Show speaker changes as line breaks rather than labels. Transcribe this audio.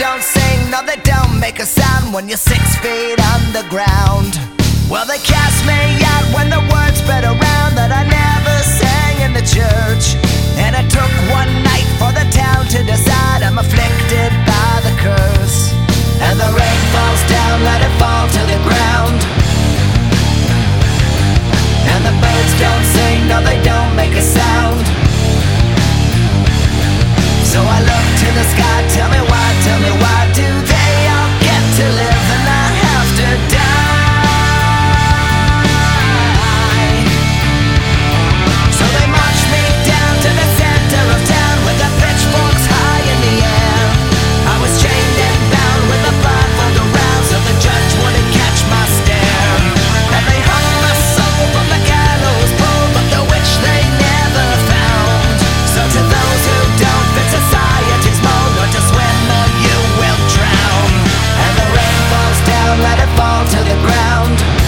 don't sing, no, they don't make a sound when you're six feet underground. Well, they cast me out when the word spread around that I never sang in the church, and I took one to the ground.